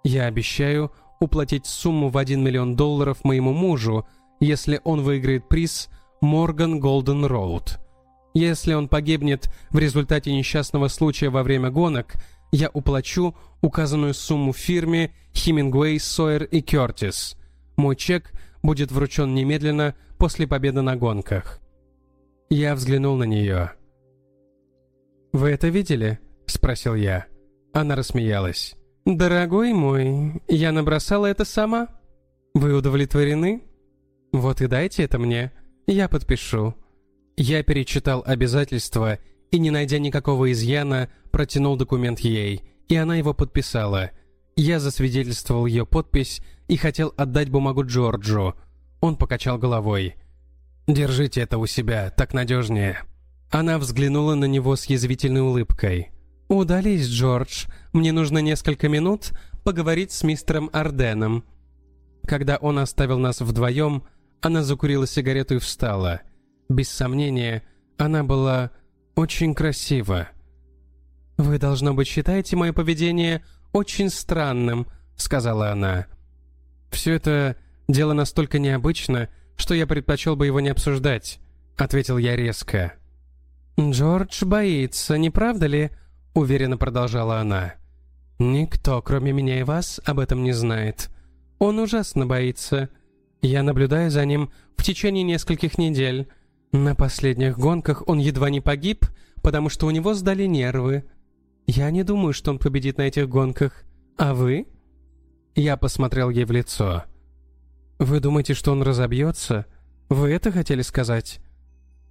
«Я обещаю уплатить сумму в 1 миллион долларов моему мужу, если он выиграет приз Морган Голден Роуд. Если он погибнет в результате несчастного случая во время гонок, я уплачу указанную сумму фирме Хемингуэй, Сойер и Кертис. Мой чек будет вручен немедленно после победы на гонках. Я взглянул на нее. «Вы это видели?» — спросил я. Она рассмеялась. «Дорогой мой, я набросала это сама. Вы удовлетворены? Вот и дайте это мне. Я подпишу». Я перечитал обязательства и, не найдя никакого изъяна, протянул документ ей, и она его подписала. Я засвидетельствовал ее подпись и хотел отдать бумагу Джорджу. Он покачал головой. «Держите это у себя, так надежнее». Она взглянула на него с язвительной улыбкой. «Удались, Джордж. Мне нужно несколько минут поговорить с мистером Арденом». Когда он оставил нас вдвоем, она закурила сигарету и встала. Без сомнения, она была очень красива. «Вы, должно быть, считаете мое поведение очень странным», — сказала она. «Все это дело настолько необычно, что я предпочел бы его не обсуждать», — ответил я резко. «Джордж боится, не правда ли?» — уверенно продолжала она. «Никто, кроме меня и вас, об этом не знает. Он ужасно боится. Я наблюдаю за ним в течение нескольких недель. На последних гонках он едва не погиб, потому что у него сдали нервы. Я не думаю, что он победит на этих гонках. А вы?» Я посмотрел ей в лицо. «Вы думаете, что он разобьется? Вы это хотели сказать?»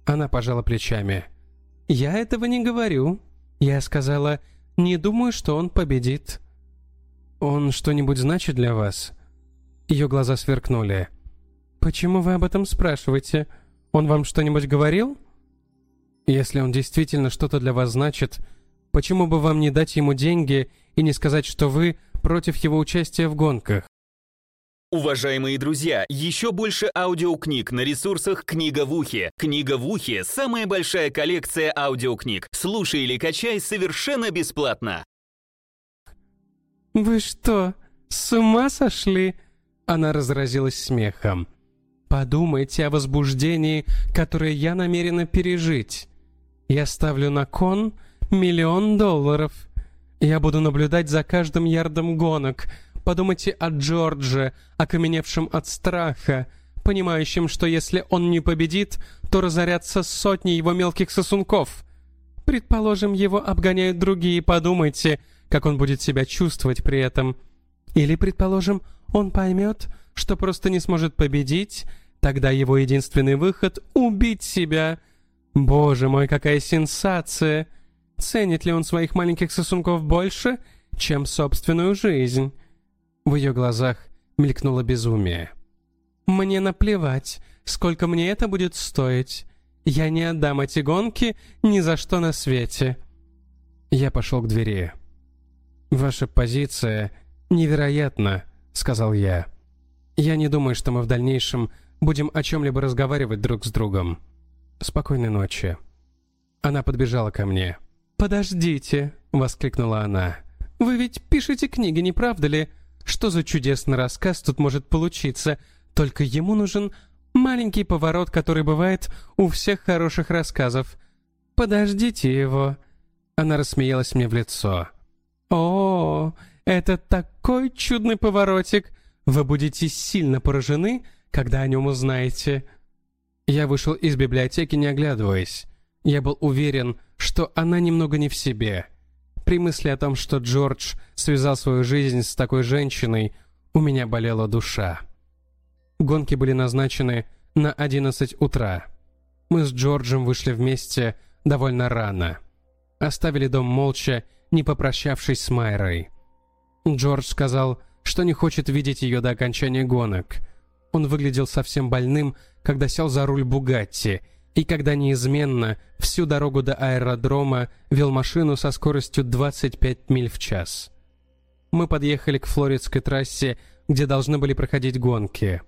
Она пожала плечами. «Я этого не говорю. Я сказала, не думаю, что он победит». «Он что-нибудь значит для вас?» Ее глаза сверкнули. «Почему вы об этом спрашиваете? Он вам что-нибудь говорил?» «Если он действительно что-то для вас значит, почему бы вам не дать ему деньги и не сказать, что вы против его участия в гонках?» Уважаемые друзья, еще больше аудиокниг на ресурсах «Книга в ухе». «Книга в ухе» — самая большая коллекция аудиокниг. Слушай или качай совершенно бесплатно. «Вы что, с ума сошли?» Она разразилась смехом. «Подумайте о возбуждении, которое я намерена пережить. Я ставлю на кон миллион долларов. Я буду наблюдать за каждым ярдом гонок, Подумайте о Джордже, окаменевшем от страха, понимающем, что если он не победит, то разорятся сотни его мелких сосунков. Предположим, его обгоняют другие, подумайте, как он будет себя чувствовать при этом. Или, предположим, он поймет, что просто не сможет победить, тогда его единственный выход — убить себя. Боже мой, какая сенсация! Ценит ли он своих маленьких сосунков больше, чем собственную жизнь? В ее глазах мелькнуло безумие. «Мне наплевать, сколько мне это будет стоить. Я не отдам эти гонки ни за что на свете». Я пошел к двери. «Ваша позиция невероятна», — сказал я. «Я не думаю, что мы в дальнейшем будем о чем-либо разговаривать друг с другом. Спокойной ночи». Она подбежала ко мне. «Подождите», — воскликнула она. «Вы ведь пишете книги, не правда ли? Что за чудесный рассказ тут может получиться? Только ему нужен маленький поворот, который бывает у всех хороших рассказов. Подождите его». Она рассмеялась мне в лицо. «О, это такой чудный поворотик! Вы будете сильно поражены, когда о нем узнаете». Я вышел из библиотеки, не оглядываясь. Я был уверен, что она немного не в себе. При мысли о том, что Джордж связал свою жизнь с такой женщиной, у меня болела душа. Гонки были назначены на 11 утра. Мы с Джорджем вышли вместе довольно рано. Оставили дом молча, не попрощавшись с Майрой. Джордж сказал, что не хочет видеть ее до окончания гонок. Он выглядел совсем больным, когда сел за руль Бугатти — и когда неизменно всю дорогу до аэродрома вел машину со скоростью 25 миль в час. Мы подъехали к Флоридской трассе, где должны были проходить гонки.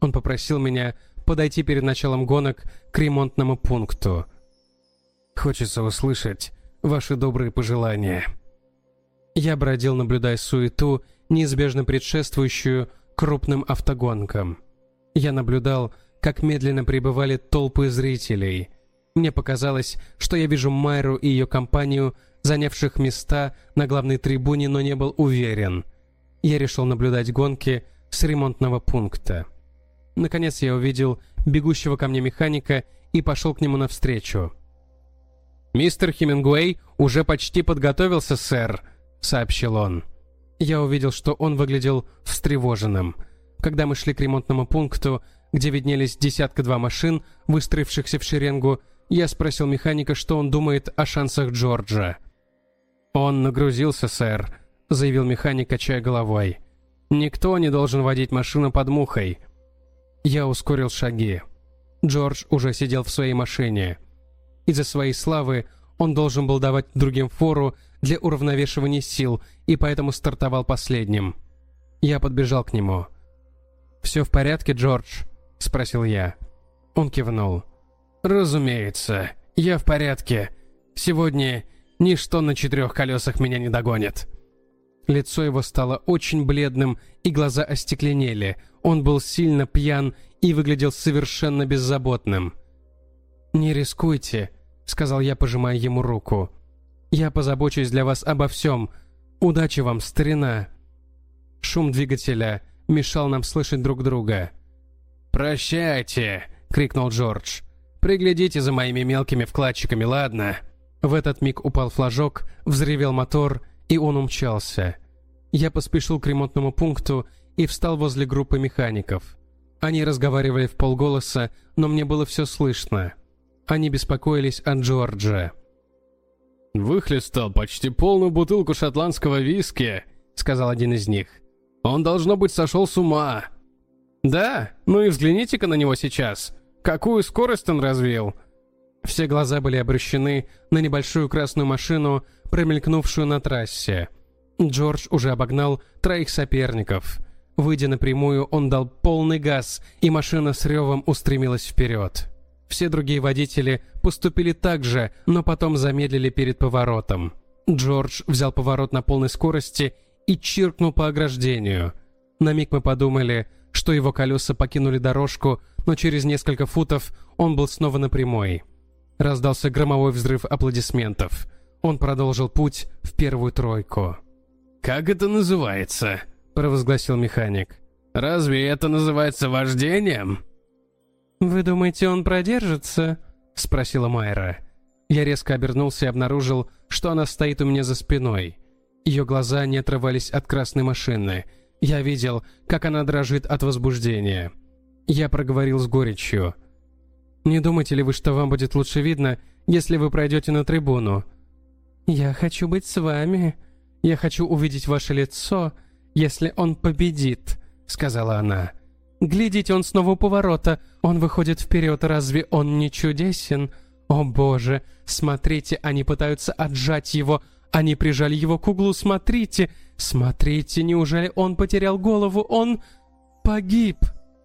Он попросил меня подойти перед началом гонок к ремонтному пункту. Хочется услышать ваши добрые пожелания. Я бродил, наблюдая суету, неизбежно предшествующую крупным автогонкам. Я наблюдал, как медленно прибывали толпы зрителей. Мне показалось, что я вижу Майру и ее компанию, занявших места на главной трибуне, но не был уверен. Я решил наблюдать гонки с ремонтного пункта. Наконец я увидел бегущего ко мне механика и пошел к нему навстречу. «Мистер Хемингуэй уже почти подготовился, сэр», — сообщил он. Я увидел, что он выглядел встревоженным. Когда мы шли к ремонтному пункту, где виднелись десятка-два машин, выстроившихся в шеренгу, я спросил механика, что он думает о шансах Джорджа. «Он нагрузился, сэр», — заявил механик, качая головой. «Никто не должен водить машину под мухой». Я ускорил шаги. Джордж уже сидел в своей машине. Из-за своей славы он должен был давать другим фору для уравновешивания сил и поэтому стартовал последним. Я подбежал к нему. «Все в порядке, Джордж?» — спросил я. Он кивнул. «Разумеется, я в порядке. Сегодня ничто на четырех колесах меня не догонит». Лицо его стало очень бледным, и глаза остекленели. Он был сильно пьян и выглядел совершенно беззаботным. «Не рискуйте», — сказал я, пожимая ему руку. «Я позабочусь для вас обо всем. Удачи вам, старина!» Шум двигателя мешал нам слышать друг друга. «Прощайте!» — крикнул Джордж. «Приглядите за моими мелкими вкладчиками, ладно?» В этот миг упал флажок, взревел мотор, и он умчался. Я поспешил к ремонтному пункту и встал возле группы механиков. Они разговаривали в полголоса, но мне было все слышно. Они беспокоились о Джорджа. «Выхлестал почти полную бутылку шотландского виски», — сказал один из них. «Он, должно быть, сошел с ума». «Да? Ну и взгляните-ка на него сейчас. Какую скорость он развил!» Все глаза были обращены на небольшую красную машину, промелькнувшую на трассе. Джордж уже обогнал троих соперников. Выйдя напрямую, он дал полный газ, и машина с ревом устремилась вперед. Все другие водители поступили так же, но потом замедлили перед поворотом. Джордж взял поворот на полной скорости и чиркнул по ограждению. На миг мы подумали, что его колеса покинули дорожку, но через несколько футов он был снова на прямой. Раздался громовой взрыв аплодисментов. Он продолжил путь в первую тройку. «Как это называется?» – провозгласил механик. «Разве это называется вождением?» «Вы думаете, он продержится?» — спросила Майра. Я резко обернулся и обнаружил, что она стоит у меня за спиной. Ее глаза не отрывались от красной машины. Я видел, как она дрожит от возбуждения. Я проговорил с горечью. «Не думаете ли вы, что вам будет лучше видно, если вы пройдете на трибуну?» «Я хочу быть с вами. Я хочу увидеть ваше лицо, если он победит», — сказала она. Глядите, он снова у поворота. Он выходит вперед. Разве он не чудесен? О боже, смотрите, они пытаются отжать его. Они прижали его к углу. Смотрите, смотрите, неужели он потерял голову? Он погиб.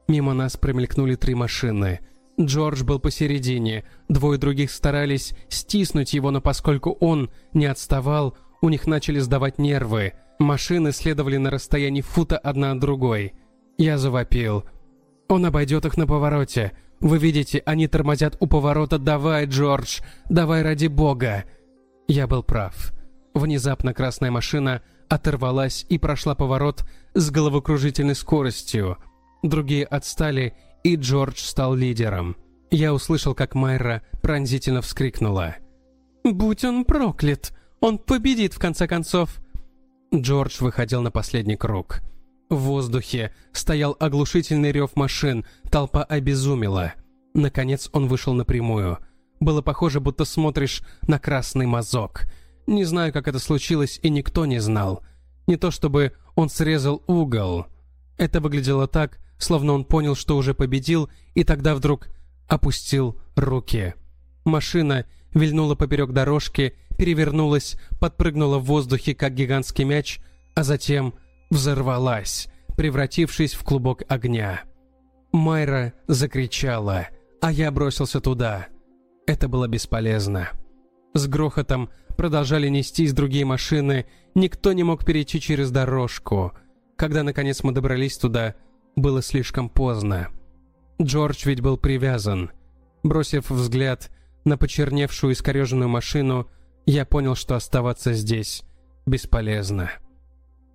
Мимо нас промелькнули три машины. Джордж был посередине. Двое других старались стиснуть его, но поскольку он не отставал, у них начали сдавать нервы. Машины следовали на расстоянии фута одна от другой. Я завопил. «Он обойдет их на повороте. Вы видите, они тормозят у поворота. Давай, Джордж! Давай ради бога!» Я был прав. Внезапно красная машина оторвалась и прошла поворот с головокружительной скоростью. Другие отстали, и Джордж стал лидером. Я услышал, как Майра пронзительно вскрикнула. «Будь он проклят! Он победит, в конце концов!» Джордж выходил на последний круг. В воздухе стоял оглушительный рев машин, толпа обезумела. Наконец он вышел напрямую. Было похоже, будто смотришь на красный мазок. Не знаю, как это случилось, и никто не знал. Не то чтобы он срезал угол. Это выглядело так, словно он понял, что уже победил, и тогда вдруг опустил руки. Машина вильнула поперек дорожки, перевернулась, подпрыгнула в воздухе, как гигантский мяч, а затем взорвалась, превратившись в клубок огня. Майра закричала, а я бросился туда. Это было бесполезно. С грохотом продолжали нестись другие машины, никто не мог перейти через дорожку. Когда, наконец, мы добрались туда, было слишком поздно. Джордж ведь был привязан. Бросив взгляд на почерневшую искореженную машину, я понял, что оставаться здесь бесполезно.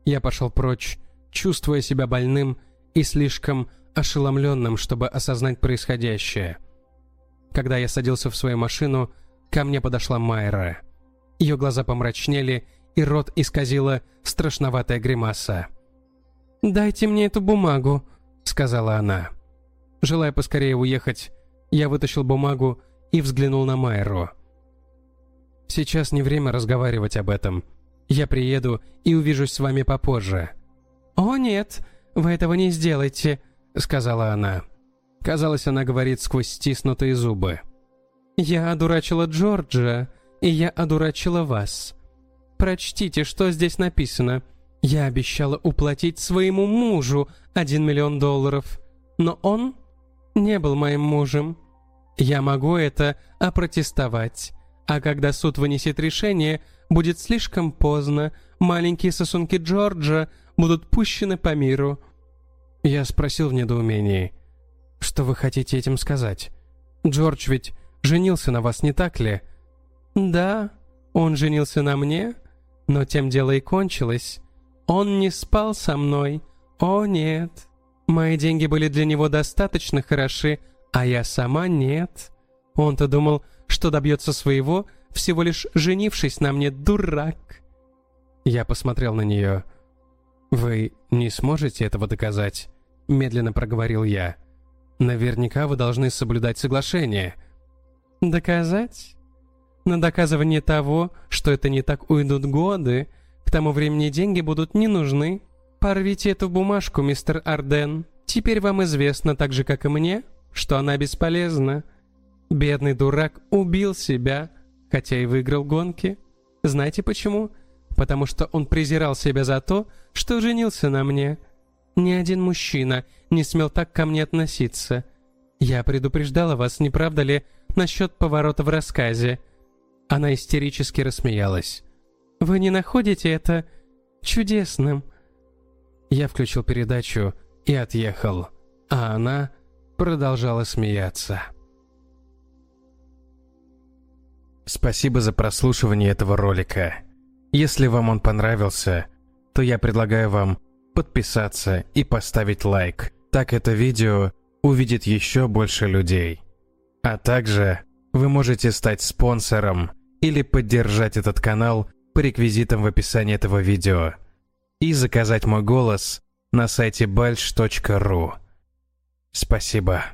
Я пошел прочь, чувствуя себя больным и слишком ошеломленным, чтобы осознать происходящее. Когда я садился в свою машину, ко мне подошла Майра. Ее глаза помрачнели, и рот исказила страшноватая гримаса. «Дайте мне эту бумагу», — сказала она. Желая поскорее уехать, я вытащил бумагу и взглянул на Майру. «Сейчас не время разговаривать об этом», я приеду и увижусь с вами попозже». «О, нет, вы этого не сделаете», — сказала она. Казалось, она говорит сквозь стиснутые зубы. «Я одурачила Джорджа, и я одурачила вас». Прочтите, что здесь написано. Я обещала уплатить своему мужу 1 миллион долларов, но он не был моим мужем. Я могу это опротестовать. А когда суд вынесет решение, будет слишком поздно. Маленькие сосунки Джорджа будут пущены по миру. Я спросил в недоумении. Что вы хотите этим сказать? Джордж ведь женился на вас, не так ли? Да, он женился на мне, но тем дело и кончилось. Он не спал со мной. О, нет. Мои деньги были для него достаточно хороши, а я сама нет. Он-то думал, что добьется своего, всего лишь женившись на мне, дурак. Я посмотрел на нее. «Вы не сможете этого доказать?» Медленно проговорил я. «Наверняка вы должны соблюдать соглашение». «Доказать?» На доказывание того, что это не так уйдут годы, к тому времени деньги будут не нужны. Порвите эту бумажку, мистер Арден. Теперь вам известно, так же, как и мне, что она бесполезна. Бедный дурак убил себя, хотя и выиграл гонки. Знаете почему? Потому что он презирал себя за то, что женился на мне. Ни один мужчина не смел так ко мне относиться. Я предупреждала вас, не правда ли, насчет поворота в рассказе. Она истерически рассмеялась. «Вы не находите это чудесным?» Я включил передачу и отъехал, а она продолжала смеяться. Спасибо за прослушивание этого ролика. Если вам он понравился, то я предлагаю вам подписаться и поставить лайк. Так это видео увидит еще больше людей. А также вы можете стать спонсором или поддержать этот канал по реквизитам в описании этого видео и заказать мой голос на сайте balch.ru. Спасибо.